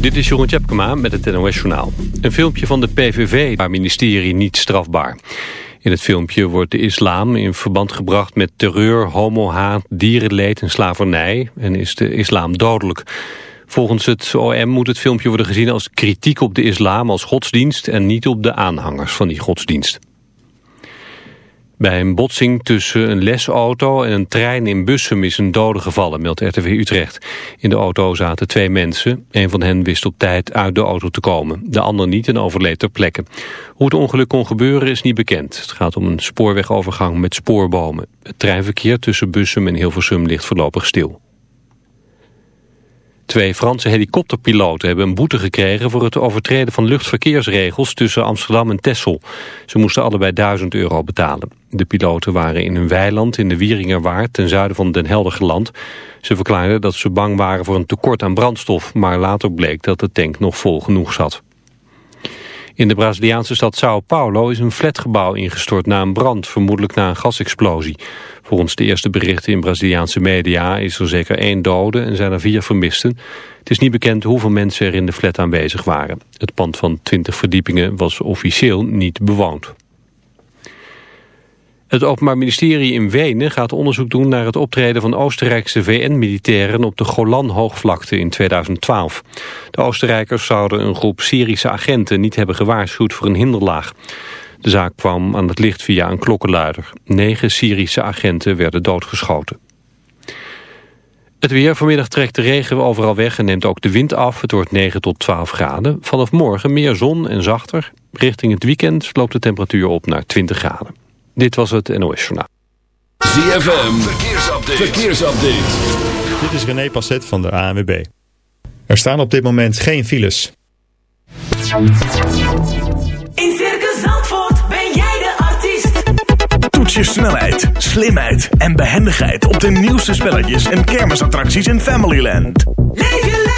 Dit is Jeroen Tjepkema met het NOS Journaal. Een filmpje van de PVV, waar ministerie niet strafbaar. In het filmpje wordt de islam in verband gebracht met terreur, homohaat, dierenleed en slavernij... en is de islam dodelijk. Volgens het OM moet het filmpje worden gezien als kritiek op de islam als godsdienst... en niet op de aanhangers van die godsdienst. Bij een botsing tussen een lesauto en een trein in Bussum is een dode gevallen, meldt RTV Utrecht. In de auto zaten twee mensen. Een van hen wist op tijd uit de auto te komen. De ander niet en overleed ter plekke. Hoe het ongeluk kon gebeuren is niet bekend. Het gaat om een spoorwegovergang met spoorbomen. Het treinverkeer tussen Bussum en Hilversum ligt voorlopig stil. Twee Franse helikopterpiloten hebben een boete gekregen voor het overtreden van luchtverkeersregels tussen Amsterdam en Texel. Ze moesten allebei 1000 euro betalen. De piloten waren in een weiland in de Wieringerwaard ten zuiden van Den Helder geland. Ze verklaarden dat ze bang waren voor een tekort aan brandstof, maar later bleek dat de tank nog vol genoeg zat. In de Braziliaanse stad Sao Paulo is een flatgebouw ingestort na een brand, vermoedelijk na een gasexplosie. Volgens de eerste berichten in Braziliaanse media is er zeker één dode en zijn er vier vermisten. Het is niet bekend hoeveel mensen er in de flat aanwezig waren. Het pand van 20 verdiepingen was officieel niet bewoond. Het Openbaar Ministerie in Wenen gaat onderzoek doen naar het optreden van Oostenrijkse VN-militairen op de Golan-hoogvlakte in 2012. De Oostenrijkers zouden een groep Syrische agenten niet hebben gewaarschuwd voor een hinderlaag. De zaak kwam aan het licht via een klokkenluider. Negen Syrische agenten werden doodgeschoten. Het weer. Vanmiddag trekt de regen overal weg en neemt ook de wind af. Het wordt 9 tot 12 graden. Vanaf morgen meer zon en zachter. Richting het weekend loopt de temperatuur op naar 20 graden. Dit was het NOS Journaal. ZFM. Verkeersupdate. Verkeersupdate. Dit is René Passet van de ANWB. Er staan op dit moment geen files. je snelheid, slimheid en behendigheid op de nieuwste spelletjes en kermisattracties in Familyland. Leef je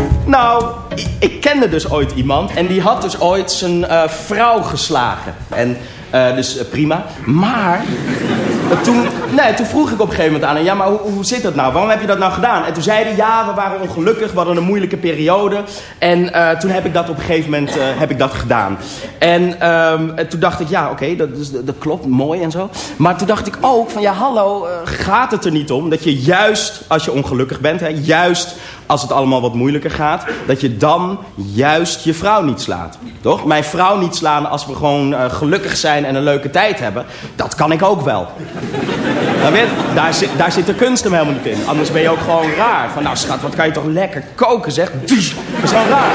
Nou, ik, kende dus ooit iemand en die had dus ooit zijn eh, vrouw geslagen. En eh, dus eh, prima. Maar toen, nee, toen vroeg ik op een gegeven moment aan hem... ja, maar hoe, hoe zit dat nou? Waarom heb je dat nou gedaan? En toen zei hij, ja, we waren ongelukkig. We hadden een moeilijke periode. En toen heb ik dat op een gegeven moment heb ik dat gedaan. En ehm, toen dacht ik, ja, oké, dat, dat, dat, klopt, mooi en zo. Maar toen dacht ik ook van, ja, hallo, gaat het er niet om... dat je juist, als je ongelukkig bent... Hè, juist als het allemaal wat moeilijker gaat... dat je dan juist je vrouw niet slaat. Toch? Mijn vrouw niet slaan als we gewoon gelukkig zijn en een leuke tijd hebben, dat kan ik ook wel. Weet, daar, zit, daar zit de kunst hem helemaal niet in. Anders ben je ook gewoon raar. Van nou schat, wat kan je toch lekker koken zeg. Dat is gewoon raar.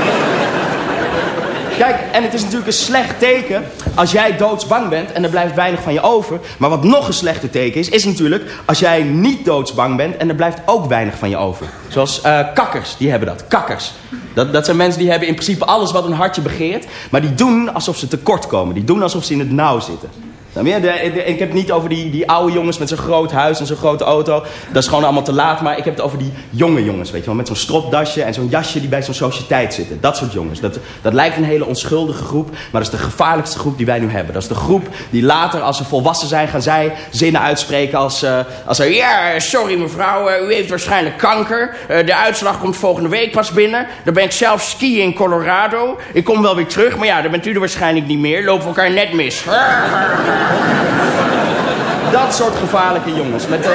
Kijk, en het is natuurlijk een slecht teken als jij doodsbang bent en er blijft weinig van je over. Maar wat nog een slechter teken is, is natuurlijk als jij niet doodsbang bent en er blijft ook weinig van je over. Zoals uh, kakkers, die hebben dat. Kakkers. Dat, dat zijn mensen die hebben in principe alles wat een hartje begeert. Maar die doen alsof ze tekort komen. Die doen alsof ze in het nauw zitten. Nou, ja, ik heb het niet over die, die oude jongens met zo'n groot huis en zo'n grote auto. Dat is gewoon allemaal te laat. Maar ik heb het over die jonge jongens, weet je wel. Met zo'n stropdasje en zo'n jasje die bij zo'n sociëteit zitten. Dat soort jongens. Dat, dat lijkt een hele onschuldige groep. Maar dat is de gevaarlijkste groep die wij nu hebben. Dat is de groep die later, als ze volwassen zijn, gaan zij zinnen uitspreken als... eh, als er, ja, sorry mevrouw, eh, u heeft waarschijnlijk kanker. Eh, de uitslag komt volgende week pas binnen. Dan ben ik zelf skiën in Colorado. Ik kom wel weer terug, maar ja, dan bent u er waarschijnlijk niet meer. Lopen we elkaar net mis. Dat soort gevaarlijke jongens. Met de,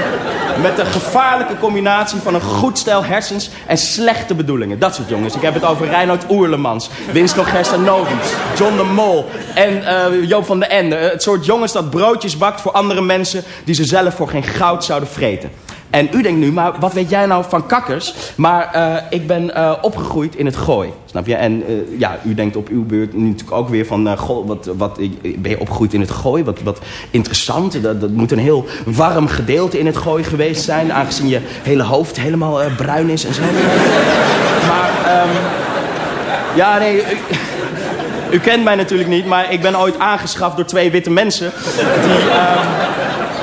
met de gevaarlijke combinatie van een goed stel hersens en slechte bedoelingen. Dat soort jongens. Ik heb het over Reinhard Oerlemans, Winston Gerstenovic, John de Mol en eh, Joop van den Ende. Het soort jongens dat broodjes bakt voor andere mensen die ze zelf voor geen goud zouden vreten. En u denkt nu, maar wat weet jij nou van kakkers? Maar eh, ik ben eh, opgegroeid in het gooi, snap je? En eh, ja, u denkt op uw beurt nu natuurlijk ook weer van... goh, wat, wat, ben je opgegroeid in het gooi? Wat, wat interessant. Dat, dat moet een heel warm gedeelte in het gooi geweest zijn... aangezien je hele hoofd helemaal bruin is en zo. maar, ehm, ja, nee... U, kent mij natuurlijk niet, maar ik ben ooit aangeschaft door twee witte mensen... die...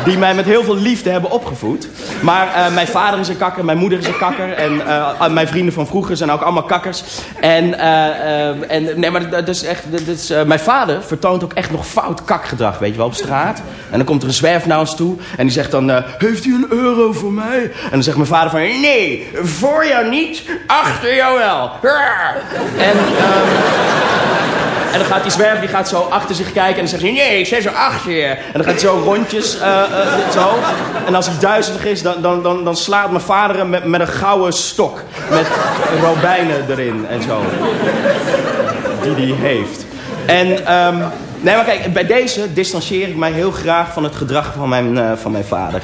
ehm, die mij met heel veel liefde hebben opgevoed. Maar eh, mijn vader is een kakker, mijn moeder is een kakker. En eh, mijn vrienden van vroeger zijn ook allemaal kakkers. En, eh, en nee, maar dat is echt... Dat is, mijn vader vertoont ook echt nog fout kakgedrag, weet je wel, op straat. En dan komt er een zwerf naar ons toe. En die zegt dan, heeft u een euro voor mij? En dan zegt mijn vader van, nee, voor jou niet, achter jou wel. En... en dan gaat die zwerver die gaat zo achter zich kijken en dan zegt hij... Nee, ik zet zo achter je. En dan gaat hij zo rondjes eh, eh, zo. En als hij duizelig is, dan, dan, dan, dan slaat mijn vader hem met, met een gouden stok. Met robijnen erin en zo. Die hij heeft. En... ehm, Nee, maar kijk, bij deze distancieer ik mij heel graag van het gedrag van mijn, eh, van mijn vader.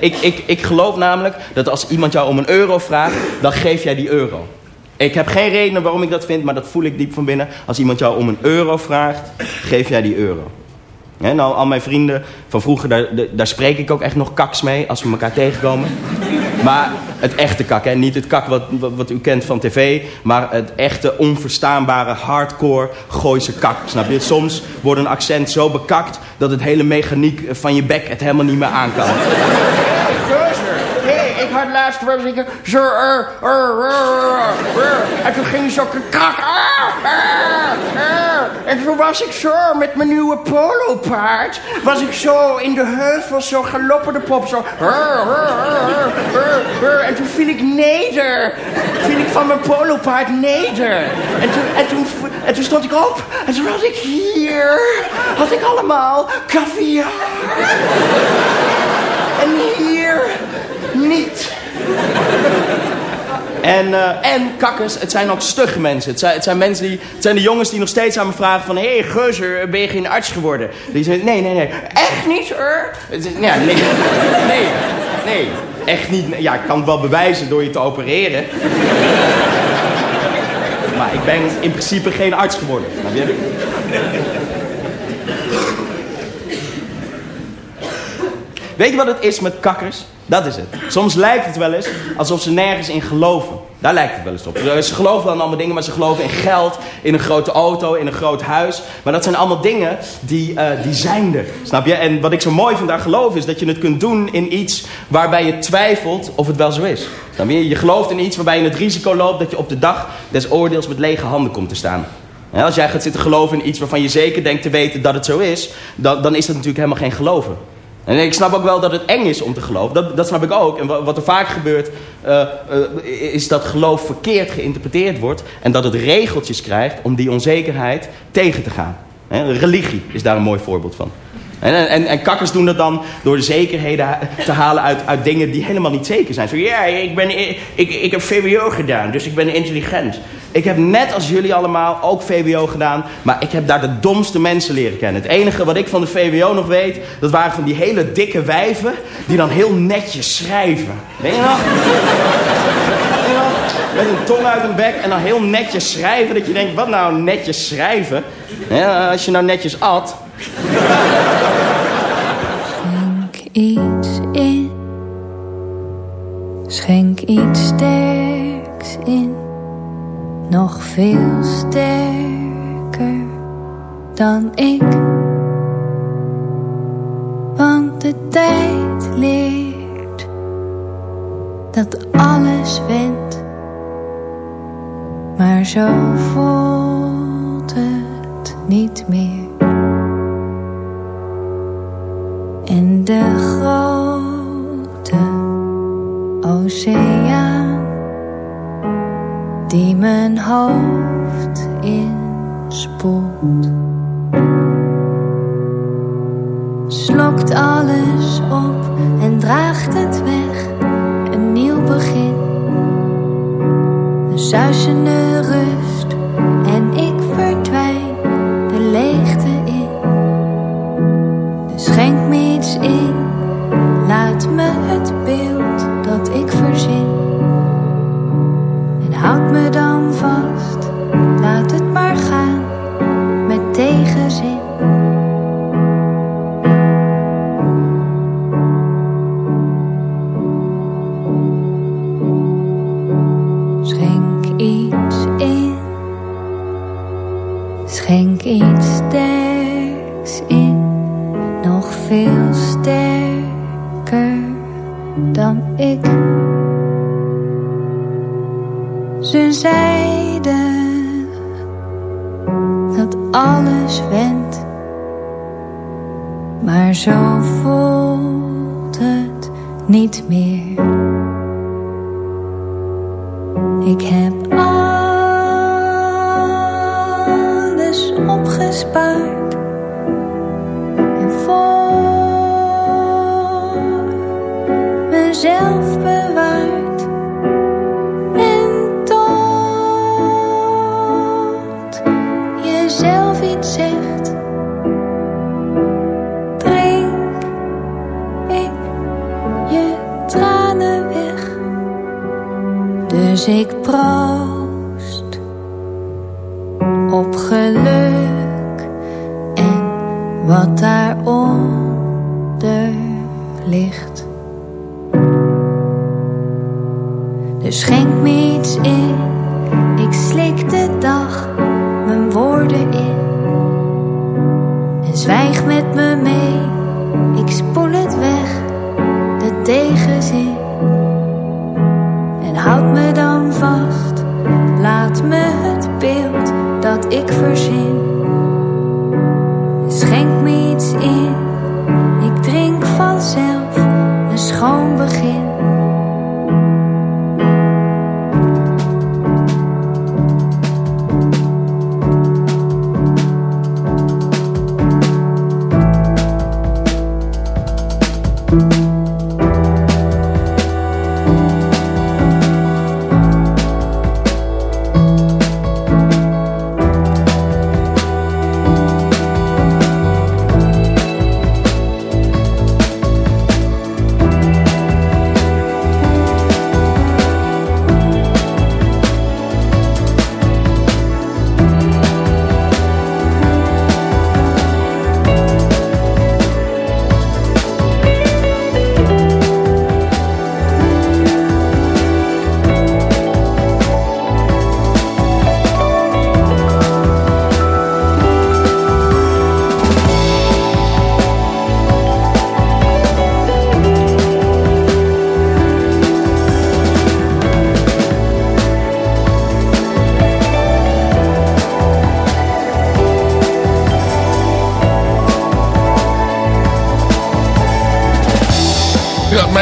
Ik, ik, ik geloof namelijk dat als iemand jou om een euro vraagt, dan geef jij die euro. Ik heb geen reden waarom ik dat vind, maar dat voel ik diep van binnen. Als iemand jou om een euro vraagt, geef jij die euro. Nou, al mijn vrienden van vroeger, daar, daar spreek ik ook echt nog kaks mee als we elkaar tegenkomen. Maar het echte kak, hè? niet het kak wat, wat, u kent van tv... maar het echte, onverstaanbare, hardcore Gooise kak. Snap je? Soms wordt een accent zo bekakt... dat het hele mechaniek van je bek het helemaal niet meer aan kan. Ik had laatst wel ik zo, er, er, er, er. En toen ging zo krak. ah, ah. En toen was ik zo met mijn nieuwe polopaard, was ik zo in de heuvels zo galopperde pop zo. En toen viel ik neder, viel ik van mijn polopaard neder. En toen, en toen, en toen stond ik op en toen had ik hier, had ik allemaal caviar. En hier niet. En, eh, en kakkers, het zijn ook stugge mensen. Het zijn, het zijn mensen die, het zijn de jongens die nog steeds aan me vragen van... Hé, hey, ben je geen arts geworden? Die zeggen, nee, nee, nee. Echt niet, is- Ja, nee, nee, nee. Echt niet. Ja, ik kan het wel bewijzen door je te opereren. Maar ik ben in principe geen arts geworden. Weet je wat het is met kakkers? Dat is het. Soms lijkt het wel eens alsof ze nergens in geloven. Daar lijkt het wel eens op. Ze geloven dan allemaal dingen, maar ze geloven in geld, in een grote auto, in een groot huis. Maar dat zijn allemaal dingen die, eh, die zijn er. Snap je? En wat ik zo mooi vind aan geloof is dat je het kunt doen in iets waarbij je twijfelt of het wel zo is. Snap je? Je gelooft in iets waarbij je het risico loopt dat je op de dag des oordeels met lege handen komt te staan. Als jij gaat zitten geloven in iets waarvan je zeker denkt te weten dat het zo is, dan, dan is dat natuurlijk helemaal geen geloven. En ik snap ook wel dat het eng is om te geloven. Dat, dat snap ik ook. En wa- wat er vaak gebeurt, eh, eh, is dat geloof verkeerd geïnterpreteerd wordt. En dat het regeltjes krijgt om die onzekerheid tegen te gaan. Religie is daar een mooi voorbeeld van. En, en, en kakkers doen dat dan door de zekerheden te halen uit, uit dingen die helemaal niet zeker zijn. Zo, ja, ik, ben, ik, ik heb VWO gedaan, dus ik ben intelligent. Ik heb net als jullie allemaal ook VWO gedaan, maar ik heb daar de domste mensen leren kennen. Het enige wat ik van de VWO nog weet, dat waren van die hele dikke wijven die dan heel netjes schrijven. Weet je nog? Met een tong uit hun bek en dan heel netjes schrijven. Dat je denkt, wat nou netjes schrijven? Ja, als je nou netjes at, Schenk iets in. Schenk iets sterks in. Nog veel sterker dan ik. Want de tijd leert dat alles wint, Maar zo voelt het niet meer. In de grote oceaan die mijn hoofd inspoelt. Slokt alles op en draagt het weg, een nieuw begin. Een suisende rust en ik verdwijn de leegte Ze zeiden dat alles went, maar zo voelt het niet meer. Ik heb alles opgespaard en voor mezelf bewaard. Ik proost op geluk en wat daaronder ligt. Dus schenk me iets in, ik slik de dag mijn woorden in. En zwijg met me mee,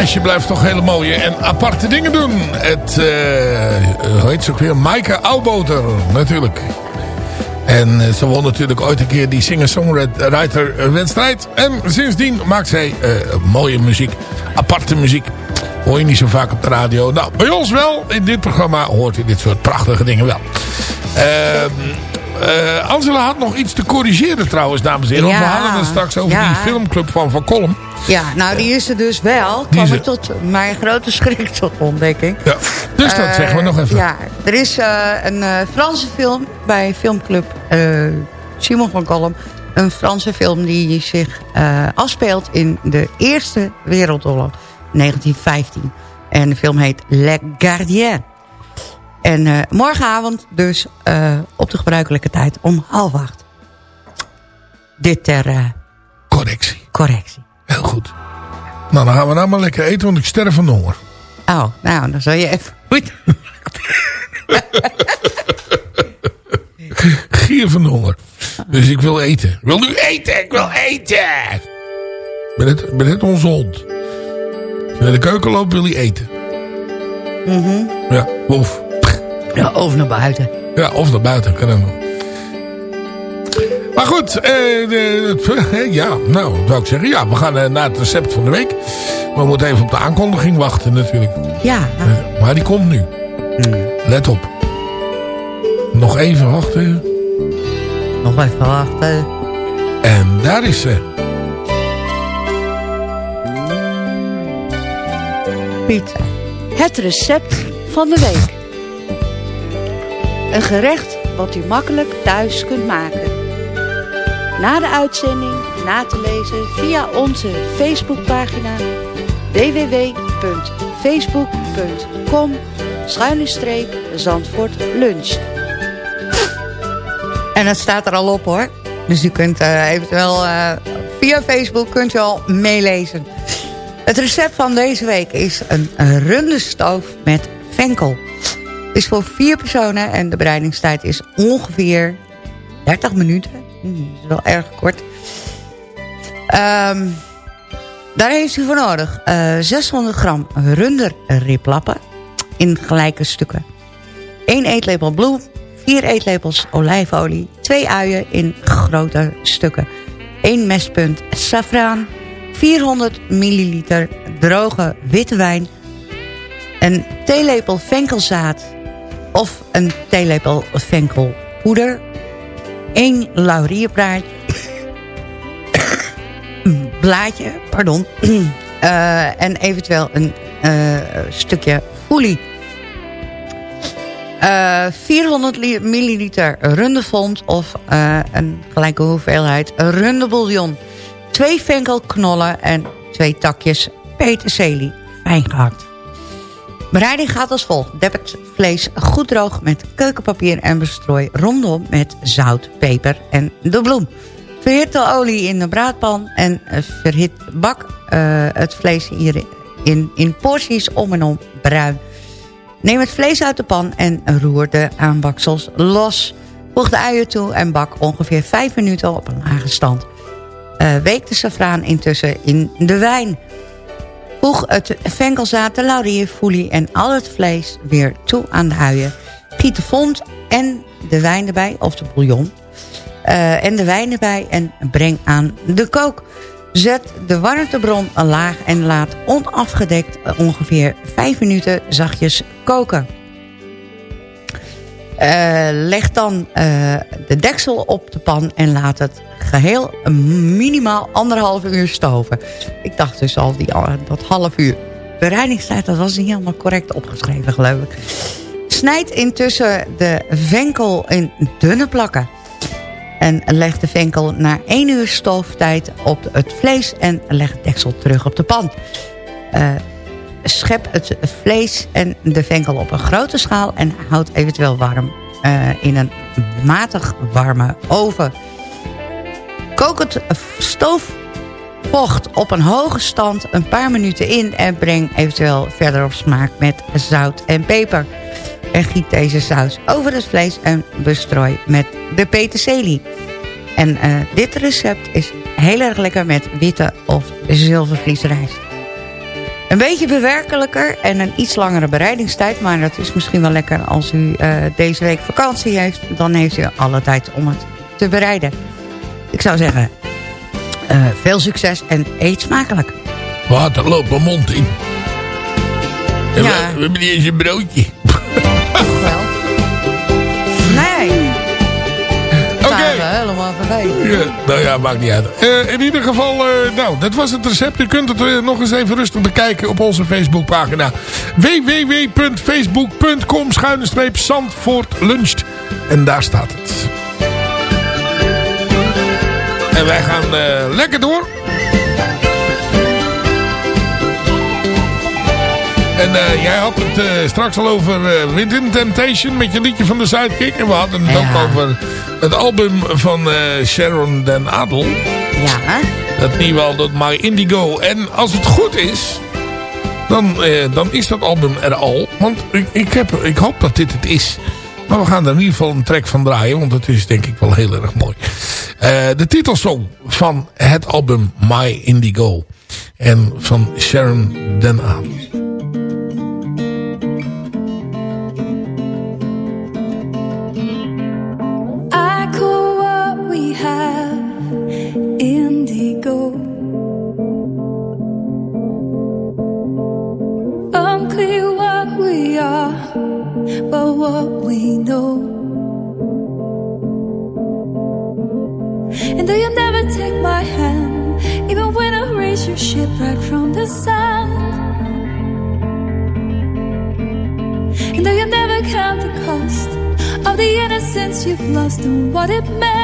meisje blijft toch hele mooie en aparte dingen doen. Het, eh hoe heet ze ook weer? Maaike Auwboter, natuurlijk. En eh, ze won natuurlijk ooit een keer die singer-songwriter wedstrijd. En sindsdien maakt zij eh, mooie muziek, aparte muziek. Hoor je niet zo vaak op de radio. Nou, bij ons wel. In dit programma hoort u dit soort prachtige dingen wel. Ehm, eh, Angela had nog iets te corrigeren trouwens, dames en heren. We hadden het straks over Ja. die filmclub van Van Kolm. Ja, nou die is er dus wel. Kwam ik er. tot mijn grote schrik tot ontdekking. Ja. Dus dat Eh, zeggen we nog even. Ja, er is eh, een eh, Franse film bij filmclub Simon van Kolm. Een Franse film die zich afspeelt in de Eerste Wereldoorlog, 1915. En de film heet Le Gardien. En morgenavond dus op de gebruikelijke tijd om half acht. Dit ter Correctie. correctie. Heel goed. Nou, dan gaan we nou maar lekker eten, want ik sterf van de honger. Oh, nou, dan zal je even goed... Gier van honger. Dus ik wil eten. Ik wil nu eten. Ik wil eten. Ben ik ben net onze hond. Als je naar de keuken loopt, wil hij eten. Mhm. Ja, of. Ja, of naar buiten. Ja, of naar buiten. Kan ook nog. Maar goed, eh, het- ja, nou, zou ik zeggen? Ja, we gaan eh, naar het recept van de week. We moeten even op de aankondiging wachten natuurlijk. Ja. Eh, Maar die komt nu. Let op. Nog even wachten. Nog even wachten. En daar is ze. Pizza. Het recept van de week. Een gerecht wat u makkelijk thuis kunt maken. Na de uitzending na te lezen via onze Facebookpagina www.facebook.com Zandvoort Lunch. En dat staat er al op hoor. Dus u kunt eh, eventueel eh, via Facebook kunt u al meelezen. Het recept van deze week is een runderstoof met venkel. Het is voor vier personen en de bereidingstijd is ongeveer 30 minuten. Dat is wel erg kort. Ehm, daar heeft u voor nodig eh, 600 gram runderriplappen in gelijke stukken. 1 eetlepel bloem, 4 eetlepels olijfolie, 2 uien in grote stukken, 1 mespunt saffraan, 400 milliliter droge witte wijn, een theelepel venkelzaad of een theelepel venkelpoeder, 1 laurierbraadje, blaadje, pardon, eh, en eventueel een eh, stukje foelie. Eh, 400 li- milliliter rundevond of eh, een gelijke hoeveelheid rundebouillon. Twee venkelknollen en twee takjes peterselie, fijn gehakt. Bereiding gaat als volgt. Dep het vlees goed droog met keukenpapier en bestrooi rondom met zout, peper en de bloem. Verhit de olie in de braadpan en eh, verhit bak eh, het vlees hierin in, in porties om en om bruin. Neem het vlees uit de pan en roer de aanbaksels los. Voeg de uien toe en bak ongeveer 5 minuten op een lage stand. Eh, week de safraan intussen in de wijn. Voeg het venkelzaad, de laurierfoelie en al het vlees weer toe aan de uien. Giet de fond en de wijn erbij, of de bouillon. Eh, en de wijn erbij en breng aan de kook. Zet de warmtebron laag en laat onafgedekt ongeveer 5 minuten zachtjes koken. Eh, leg dan eh, de deksel op de pan en laat het geheel minimaal anderhalf uur stoven. Ik dacht dus al die, dat half uur. Bereidingstijd, dat was niet helemaal correct opgeschreven geloof ik. Snijd intussen de venkel in dunne plakken. En leg de venkel na 1 uur stooftijd op het vlees en leg het deksel terug op de pan. Eh, schep het vlees en de venkel op een grote schaal en houd eventueel warm eh, in een matig warme oven. Kook het stoofvocht op een hoge stand een paar minuten in en breng eventueel verder op smaak met zout en peper. En giet deze saus over het vlees en bestrooi met de peterselie. En eh, dit recept is heel erg lekker met witte of zilvervliesrijst. Een beetje bewerkelijker en een iets langere bereidingstijd. Maar dat is misschien wel lekker als u eh, deze week vakantie heeft. Dan heeft u alle tijd om het te bereiden. Ik zou zeggen, eh, veel succes en eet smakelijk. Wat, er loopt mijn mond in. Ja. we, we hebben niet eens een broodje. wel. Nee. Oké. We helemaal voorbij. Ja, nou ja, maakt niet uit. Eh, in ieder geval, eh, nou, dat was het recept. U kunt het nog eens even rustig bekijken op onze Facebookpagina. www.facebook.com schuine streep. En daar staat het. Wij gaan eh, lekker door. En eh, jij had het eh, straks al over eh, Within Temptation met je liedje van de Sidekick. En we hadden het Ja. ook over het album van Sharon Den Adel. Ja, hè? Dat nieuwe album My Indigo. En als het goed is, dan, dan is dat album er al. Want ik, ik, heb, ik hoop dat dit het is. Maar we gaan er in ieder geval een track van draaien. Want het is denk ik wel heel erg mooi. Eh, de titelsong van het album My Indigo. En van Sharon Den Adel. Shipwreck from the sand. And though you never count the cost of the innocence you've lost and what it meant.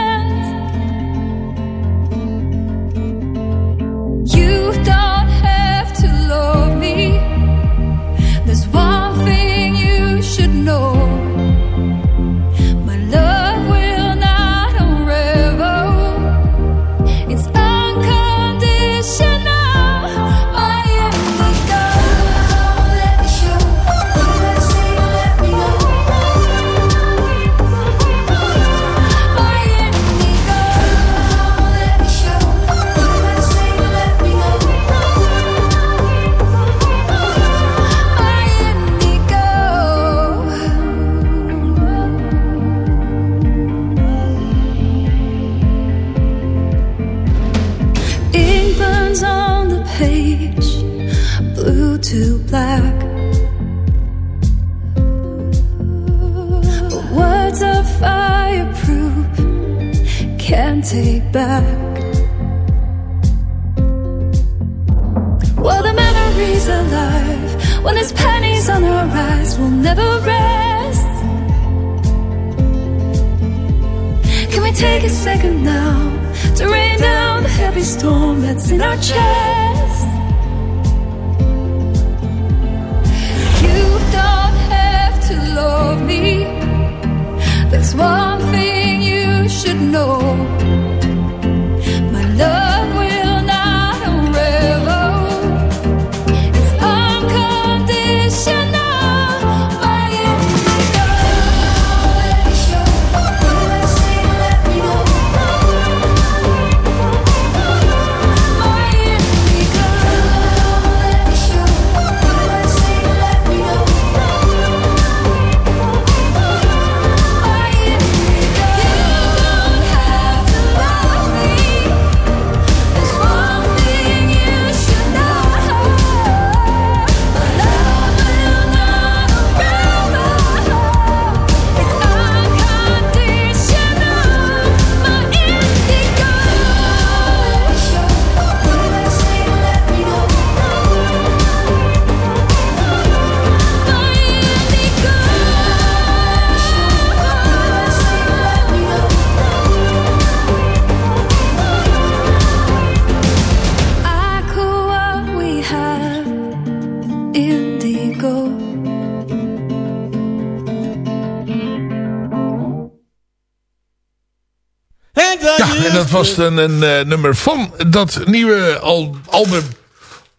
Was een, een eh, nummer van dat nieuwe al album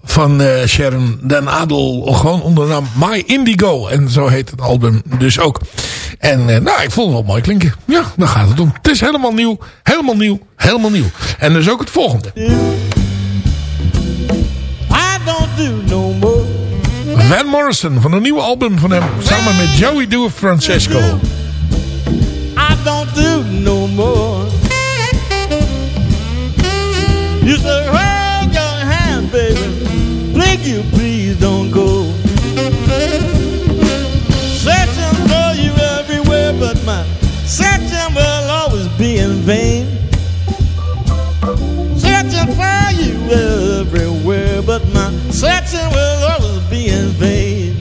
van eh, Sharon Den Adel. Gewoon onder de naam My Indigo. En zo heet het album dus ook. En eh, nou, ik vond het wel mooi klinken. Ja, daar gaat het om. Het is helemaal nieuw, helemaal nieuw, helemaal nieuw. En dus ook het volgende. I don't do no more. Van Morrison van een nieuwe album van hem. Samen met Joey Doo Francesco. I don't do no more. You say, hold your hand, baby. Please you, please don't go. Searching for you everywhere, but my searching will always be in vain. Searching for you everywhere, but my searching will always be in vain.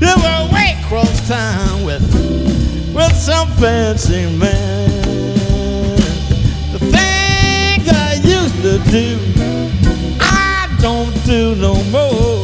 You were way across town with with some fancy man. Do, I don't do no more.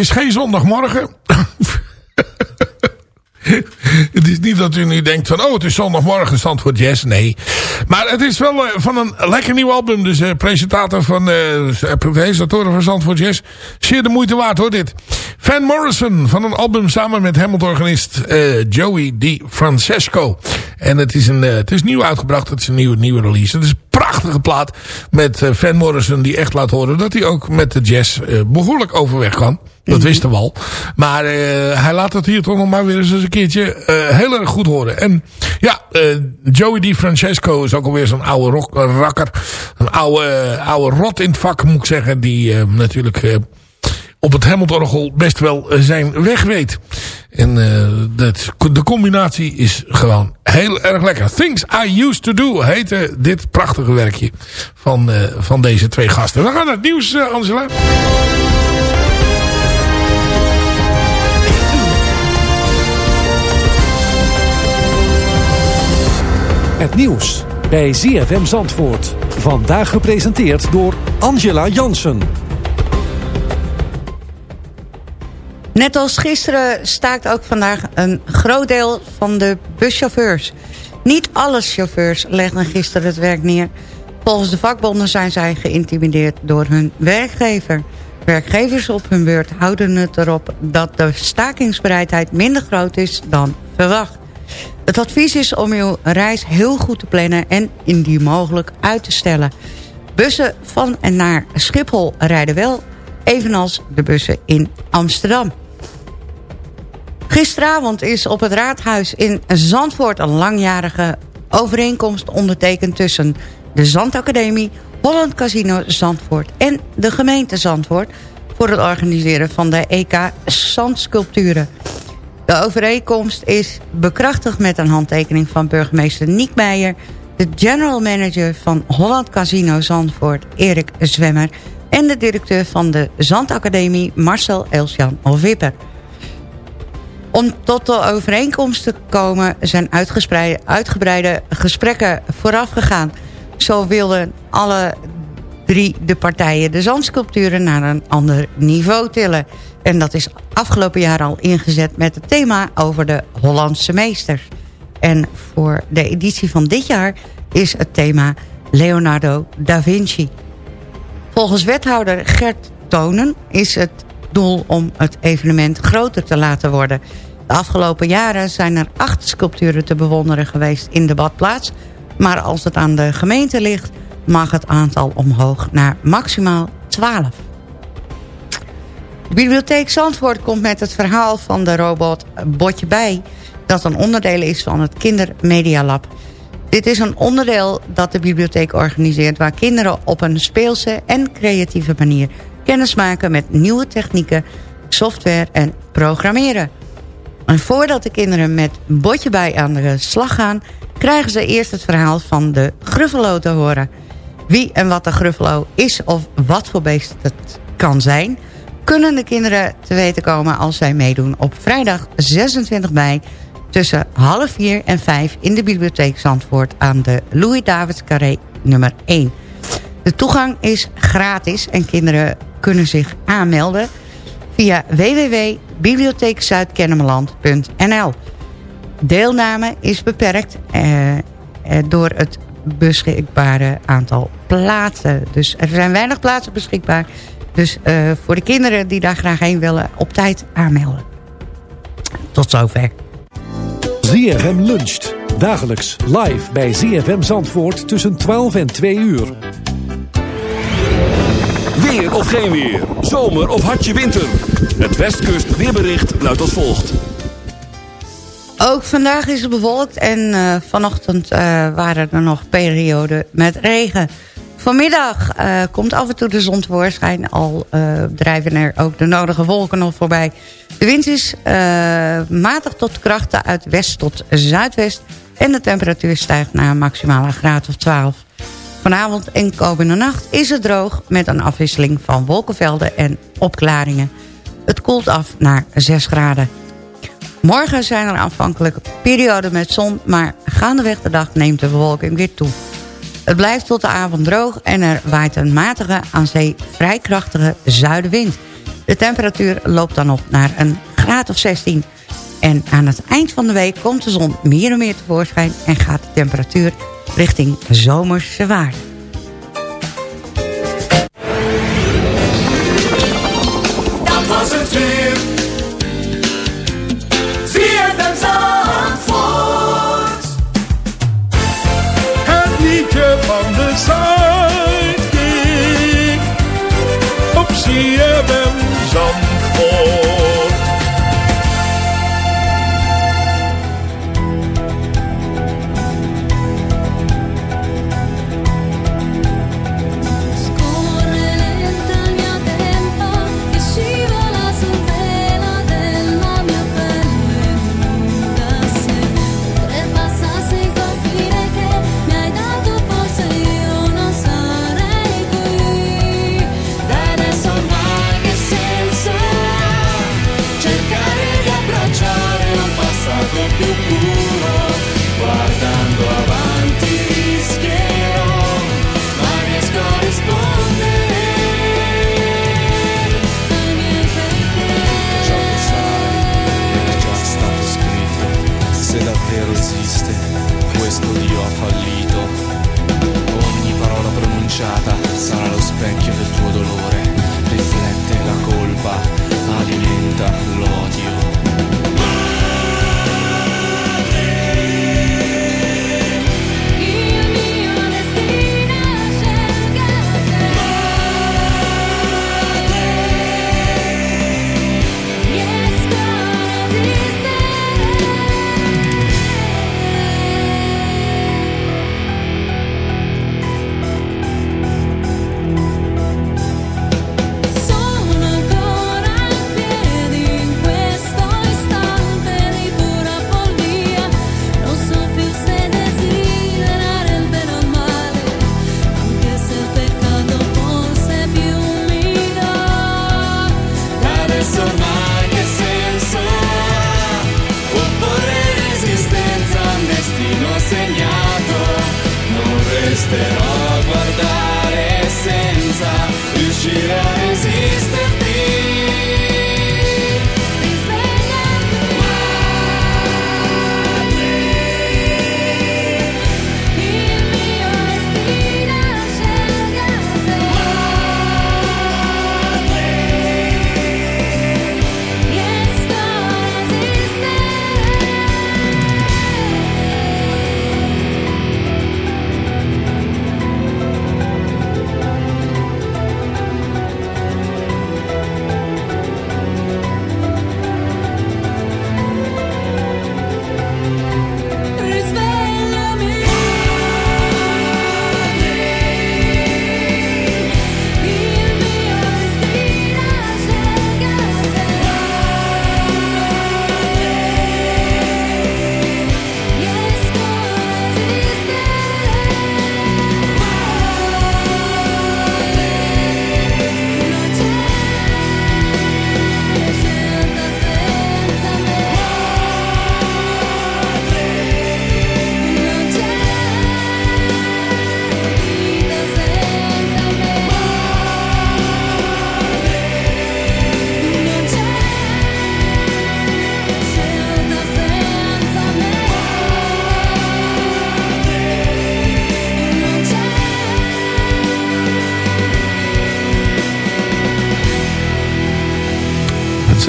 Is geen zondagmorgen. het is niet dat u nu denkt van... oh, het is zondagmorgen, Zandvoort Jazz. Nee. Maar het is wel eh, van een lekker nieuw album. Dus uh, presentator van... Uh, presentatoren van Zandvoort Jazz. Zeer de moeite waard hoor dit. Van Morrison van een album samen met Hamilton-organist Joey Di Francesco. En het is, een, het is nieuw uitgebracht. Het is een nieuwe, nieuwe release. Het is een prachtige plaat met Van Morrison die echt laat horen... dat hij ook met de jazz behoorlijk overweg kan. Dat wisten we al. Maar eh, hij laat het hier toch nog maar weer eens een keertje eh, heel erg goed horen. En ja, eh, Joey Di Francesco is ook alweer zo'n oude rock, rakker. Een oude, oude rot in het vak moet ik zeggen. Die natuurlijk op het Hamilton-orgel best wel zijn weg weet. En dat, de combinatie is gewoon heel erg lekker. Things I Used To Do heette dit prachtige werkje van, van deze twee gasten. We gaan naar het nieuws, Angela. Het nieuws bij ZFM Zandvoort. Vandaag gepresenteerd door Angela Jansen. Net als gisteren staakt ook vandaag een groot deel van de buschauffeurs. Niet alle chauffeurs legden gisteren het werk neer. Volgens de vakbonden zijn zij geïntimideerd door hun werkgever. Werkgevers op hun beurt houden het erop dat de stakingsbereidheid minder groot is dan verwacht. Het advies is om uw reis heel goed te plannen en indien mogelijk uit te stellen. Bussen van en naar Schiphol rijden wel, evenals de bussen in Amsterdam. Gisteravond is op het raadhuis in Zandvoort een langjarige overeenkomst ondertekend tussen de Zandacademie, Holland Casino Zandvoort en de gemeente Zandvoort voor het organiseren van de EK Zandsculpturen. De overeenkomst is bekrachtigd met een handtekening van burgemeester Niek Meijer... de general manager van Holland Casino Zandvoort, Erik Zwemmer... en de directeur van de Zandacademie, Marcel Elsjan Wipper. Om tot de overeenkomst te komen zijn uitgebreide gesprekken vooraf gegaan. Zo wilden alle drie de partijen de zandsculpturen naar een ander niveau tillen. En dat is afgelopen jaar al ingezet met het thema over de Hollandse meesters. En voor de editie van dit jaar is het thema Leonardo da Vinci. Volgens wethouder Gert Tonen is het doel om het evenement groter te laten worden. De afgelopen jaren zijn er acht sculpturen te bewonderen geweest in de badplaats. Maar als het aan de gemeente ligt, mag het aantal omhoog naar maximaal 12. Bibliotheek Zandvoort komt met het verhaal van de robot Botje Bij... dat een onderdeel is van het Kindermedia Lab. Dit is een onderdeel dat de bibliotheek organiseert... waar kinderen op een speelse en creatieve manier kennis maken met nieuwe technieken, software en programmeren. En voordat de kinderen met Botje Bij aan de slag gaan... krijgen ze eerst het verhaal van de Gruffalo te horen. Wie en wat de Gruffalo is of wat voor beest het kan zijn... kunnen de kinderen te weten komen als zij meedoen op vrijdag 26 mei... tussen half vier en vijf in de bibliotheek Zandvoort... aan de Louis Davids Carré nummer 1. De toegang is gratis en kinderen kunnen zich aanmelden... via www.bibliotheekzuidkennemerland.nl. Deelname is beperkt eh, eh, door het beschikbare aantal plaatsen. Dus er zijn weinig plaatsen beschikbaar. Dus eh, voor de kinderen die daar graag heen willen, op tijd aanmelden. Tot zover. ZFM luncht. Dagelijks live bij ZFM Zandvoort tussen 12 en 2 uur. Weer of geen weer. Zomer of hartje winter. Het Westkust weerbericht luidt als volgt. Ook vandaag is het bewolkt en eh, vanochtend eh, waren er nog perioden met regen. Vanmiddag eh, komt af en toe de zon tevoorschijn. Al eh, drijven er ook de nodige wolken nog voorbij. De wind is eh, matig tot krachtig uit west tot zuidwest. En de temperatuur stijgt naar een maximale graad of 12. Vanavond en komende nacht is het droog met een afwisseling van wolkenvelden en opklaringen. Het koelt af naar 6 graden. Morgen zijn er aanvankelijk perioden met zon, maar gaandeweg de dag neemt de bewolking weer toe. Het blijft tot de avond droog en er waait een matige, aan zee vrij krachtige zuidenwind. De temperatuur loopt dan op naar een graad of 16. En aan het eind van de week komt de zon meer en meer tevoorschijn... en gaat de temperatuur richting zomerse waarden. Zuidkiek. Op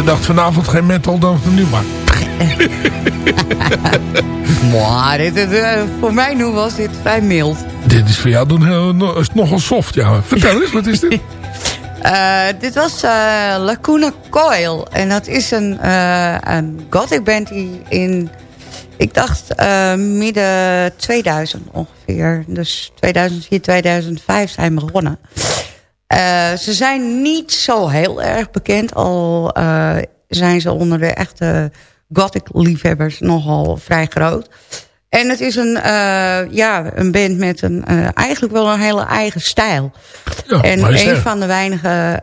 Ze dacht vanavond geen metal dan nu maar. Maar dit, is, eh, voor mij nu was dit vrij mild. Dit is voor jou doen no- is nogal soft. Ja. Vertel eens, wat is dit? Eh, dit was eh, Lacuna Coil. En dat is een, een gothic band die in, ik dacht midden 2000 ongeveer. Dus 2004, 2005 zijn begonnen. Eh, ze zijn niet zo heel erg bekend. Al eh, zijn ze onder de echte gothic liefhebbers nogal vrij groot. En het is een, eh, ja, een band met een, eigenlijk wel een hele eigen stijl. en een van de weinige,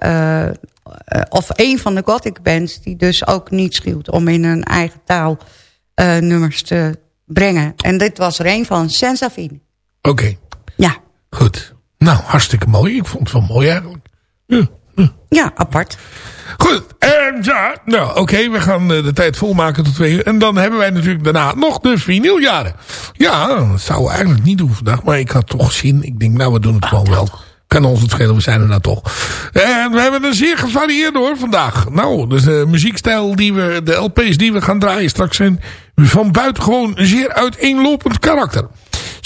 of een van de gothic bands... die dus ook niet schuwt om in een eigen taal nummers te brengen. En dit was er een van, Sensafine. Oké. Ja. Goed. Nou, hartstikke mooi. Ik vond het wel mooi eigenlijk. Ja, apart. Goed, en ja, nou oké, we gaan eh, de tijd volmaken tot twee uur. En dan hebben wij natuurlijk daarna nog de vinyljaren. Ja, dat zouden we eigenlijk niet doen vandaag, maar ik had toch zin. Ik denk, nou, we doen het gewoon wel. Kan ons het schelen, we zijn er nou toch. En we hebben een zeer gevarieerde hoor vandaag. Nou, dus de muziekstijl die we, de LP's die we gaan draaien straks zijn van buitengewoon zeer uiteenlopend karakter.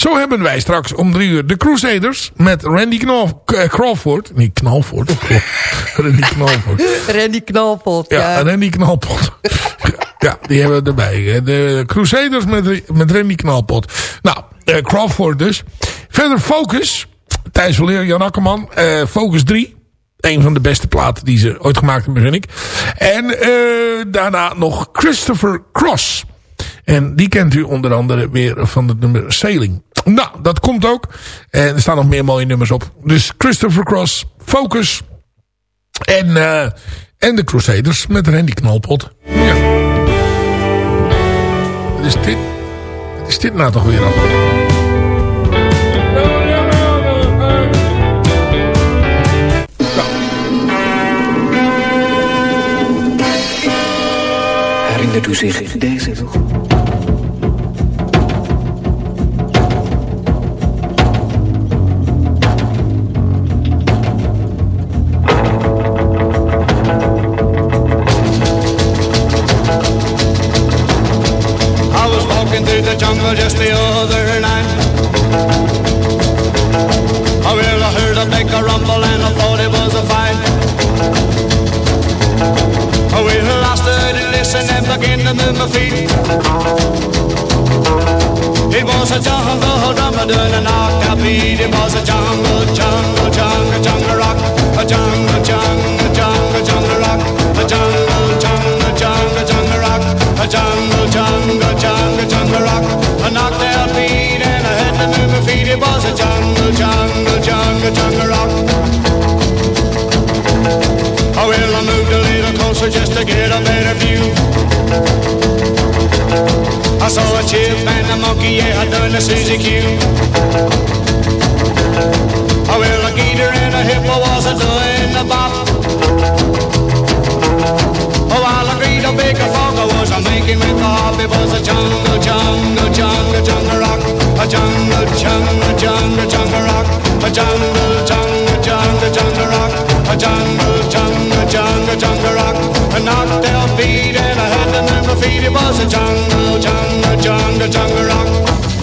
Zo hebben wij straks om drie uur de Crusaders met Randy Knal eh, Crawford. Nee, Knalford. Randy Knalford. Randy Knalpot. Ja, Randy Knalpot. ja, die hebben we erbij. De Crusaders met, met Randy Knalpot. Nou, eh, Crawford dus. Verder Focus. Thijs Jan Akkerman. eh, Focus 3. Een van de beste platen die ze ooit gemaakt hebben, vind ik. En daarna nog Christopher Cross. En die kent u onder andere weer van het nummer Sailing. Nou, dat komt ook. En er staan nog meer mooie nummers op. Dus Christopher Cross, Focus. En, eh, en de Crusaders met Randy Knalpot. Ja. Is dit? Is dit nou toch weer al? Herinnert u zich deze nog? yo yeah, a Suzy Q. Oh, well, a gator and a hippo was a doing the bop. Oh, while a great big frog was a making with the hop. It was a jungle, jungle, jungle, jungle rock. A jungle, jungle, jungle, jungle rock. A jungle, jungle, jungle, jungle rock. A jungle, jungle, jungle, jungle rock. A knocked out beat and I had to move my feet. It was a jungle, jungle, jungle, jungle rock.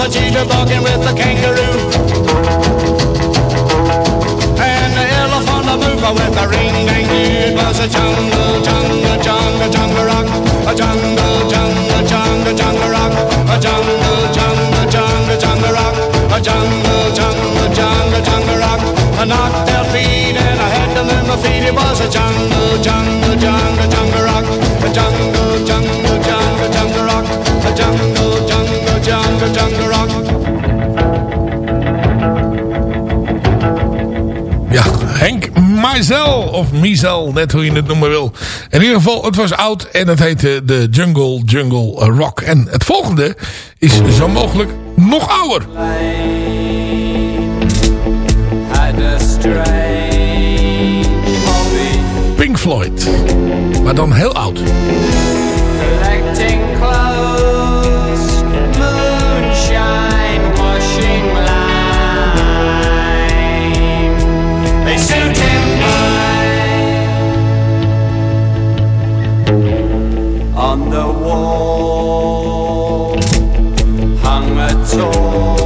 a jitterbugging with the kangaroo. And the elephant a mover with a ring dang It was a jungle, jungle, jungle, jungle rock. A jungle, jungle, jungle, jungle rock. A jungle, jungle, jungle, jungle rock. A jungle, jungle, jungle, jungle rock. I knocked out feet and I had to move my feet. It was a jungle, jungle, jungle, jungle rock. A jungle, jungle, jungle, jungle rock. A jungle, jungle, jungle, rock. Ja, Henk Maisel, of Mizel, net hoe je het noemen wil. In ieder geval, het was oud en het heette de Jungle Jungle Rock. En het volgende is zo mogelijk nog ouder. Pink Floyd. Maar dan heel oud. On the wall hung a tall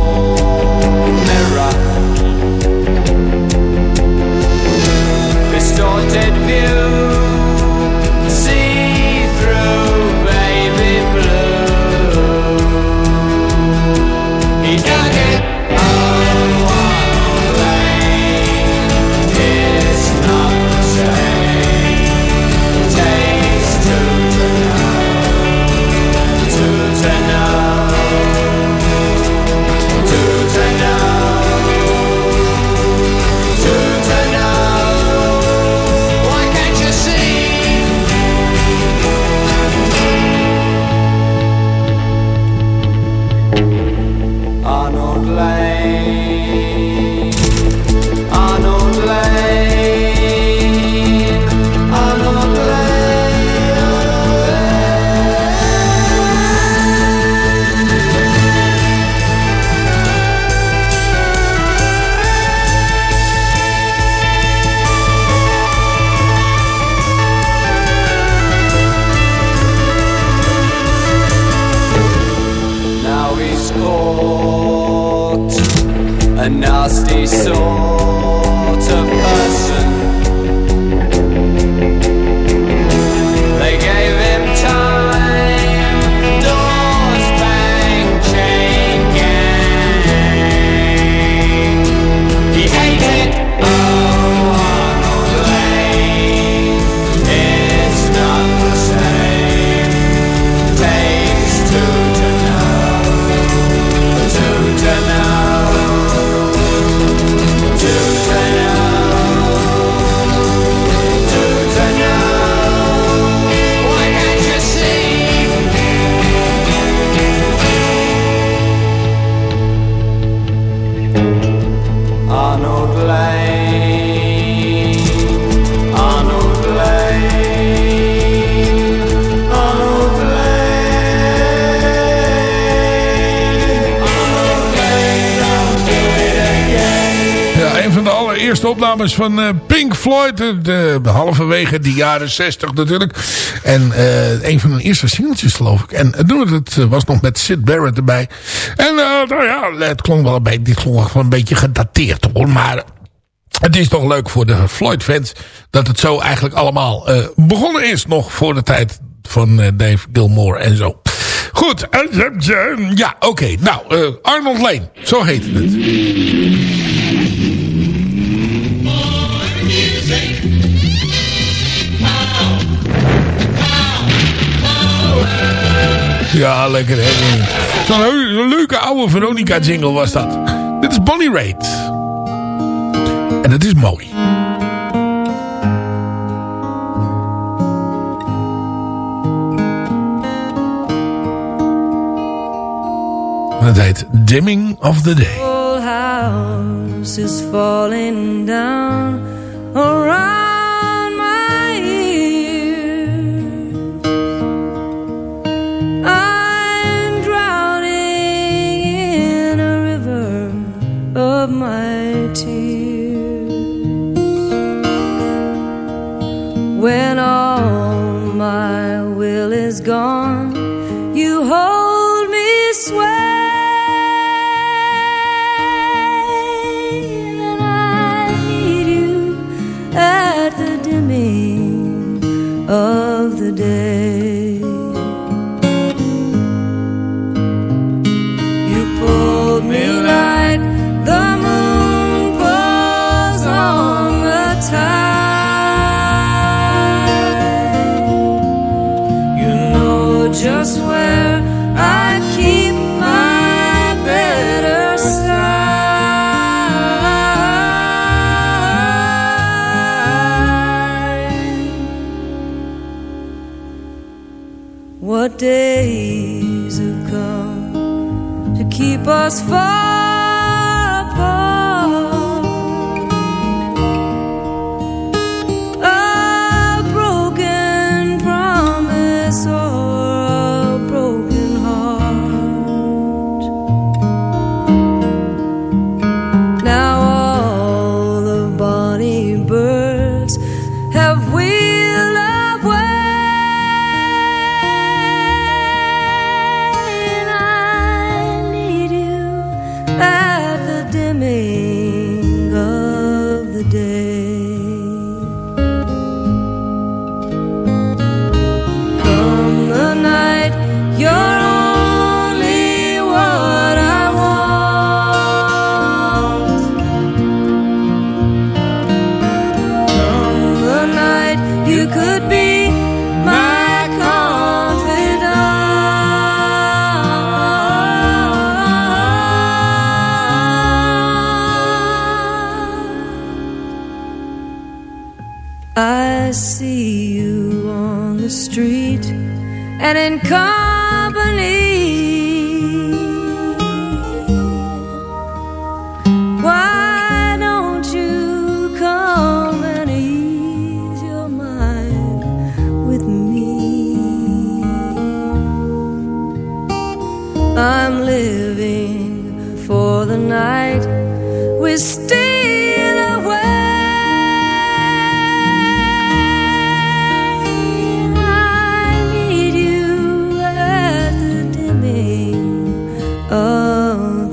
van eh, Pink Floyd. De, halverwege de jaren 60 natuurlijk. En eh, een van hun eerste singeltjes geloof ik. En het dat eh, was nog met Sid Barrett erbij. En nou ja, het klonk wel een beetje, klonk wel een beetje gedateerd hoor. Maar het is toch leuk voor de Floyd-fans dat het zo eigenlijk allemaal begonnen is. Nog voor de tijd van Dave Gilmore en zo. Goed, ja, oké. Nou, Arnold Lane, zo heet het. Ja, lekker hè. Zo'n leuke oude Veronica jingle was dat. Dit is Bonnie Raitt. En het is mooi. Het heet Dimming of the Day. whole house is falling down gone, What days have come to keep us far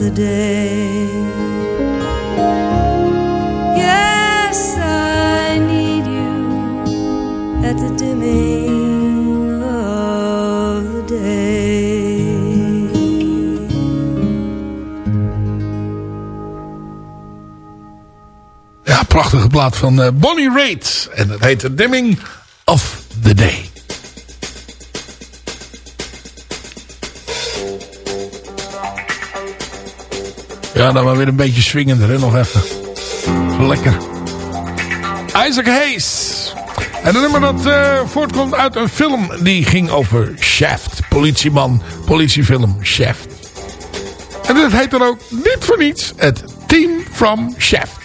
the day. Yes, I need you at the dimming of the day. Ja, prachtige plaat van eh, Bonnie Raitt. En dat heet The Dimming of the Day. Ja, dan maar weer een beetje swingender, hè, nog even. Lekker. Isaac Hayes. En een nummer dat eh, voortkomt uit een film die ging over Shaft. Politieman, politiefilm Shaft. En dit heet dan ook niet voor niets het Team from Shaft.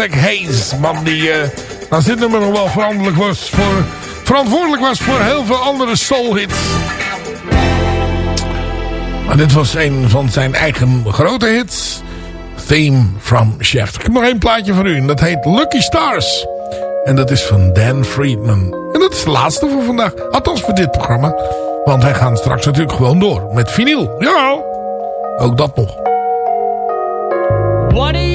Jack Hayes. Man die uh, zit dit nummer nog wel verantwoordelijk was voor, verantwoordelijk was voor heel veel andere soulhits. Maar dit was een van zijn eigen grote hits. Theme from Shaft. Ik heb nog één plaatje voor u en dat heet Lucky Stars. En dat is van Dan Friedman. En dat is de laatste voor vandaag. Althans voor dit programma. Want wij gaan straks natuurlijk gewoon door met vinyl. Ja, ook dat nog. What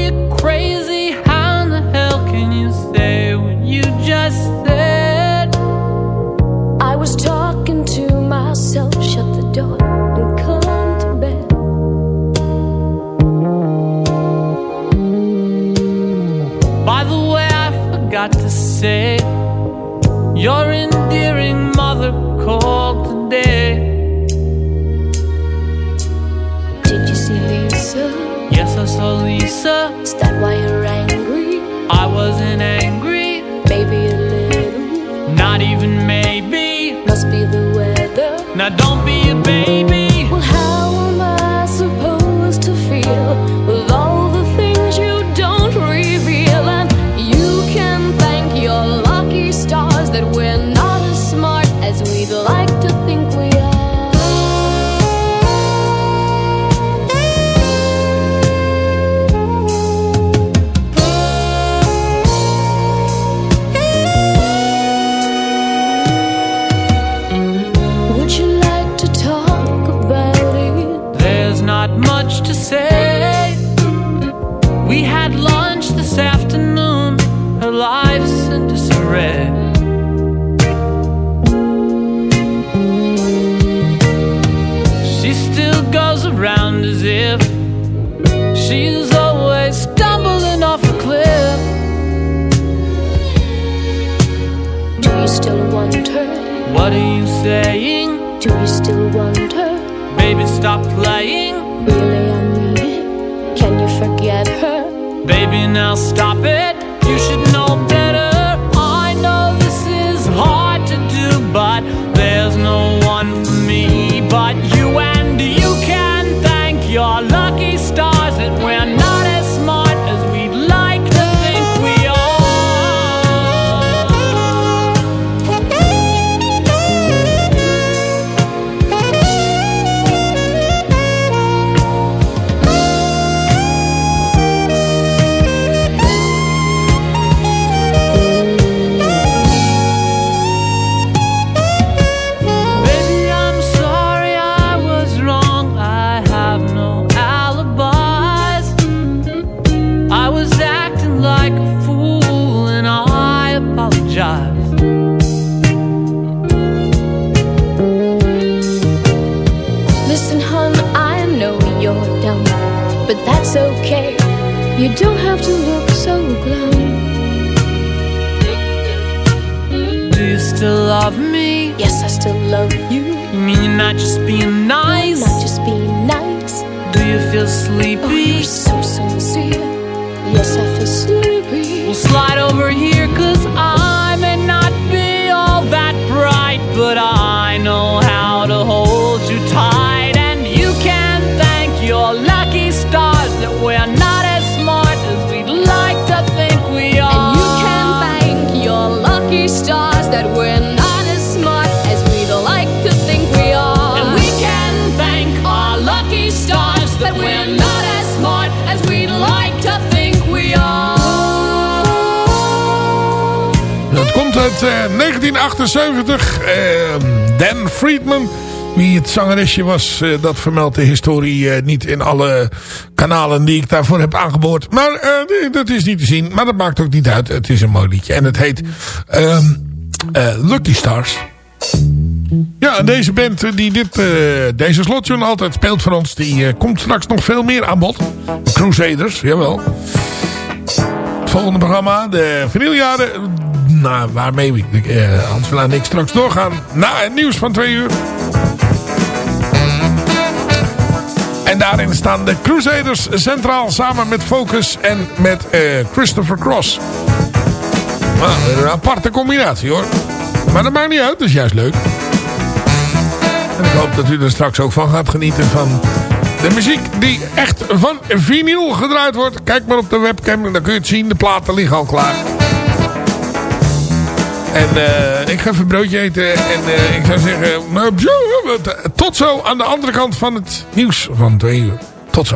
maybe now stop it. You should 1978. Eh, Dan Friedman, wie het zangeresje was, eh, dat vermeldt de historie eh, niet in alle kanalen die ik daarvoor heb aangeboord. Maar dat is niet te zien, maar dat maakt ook niet uit. Het is een mooi liedje en het heet ehm, eh, Lucky Stars. Ja, en deze band die dit, eh, deze slotjoen altijd speelt voor ons, die komt straks nog veel meer aan bod. De Crusaders, jawel. Het volgende programma, de vinyljaren. Nou, waarmee we, eh, Hans en ik straks doorgaan na het nieuws van twee uur. En daarin staan de Crusaders centraal samen met Focus en met eh, Christopher Cross. Nou, een aparte combinatie hoor. Maar dat maakt niet uit, dat is juist leuk. En ik hoop dat u er straks ook van gaat genieten van de muziek die echt van vinyl gedraaid wordt. Kijk maar op de webcam, dan kun je het zien. De platen liggen al klaar. En eh, ik ga even een broodje eten. En eh, ik zou zeggen, nou, tot zo aan de andere kant van het nieuws van twee uur. Tot zo.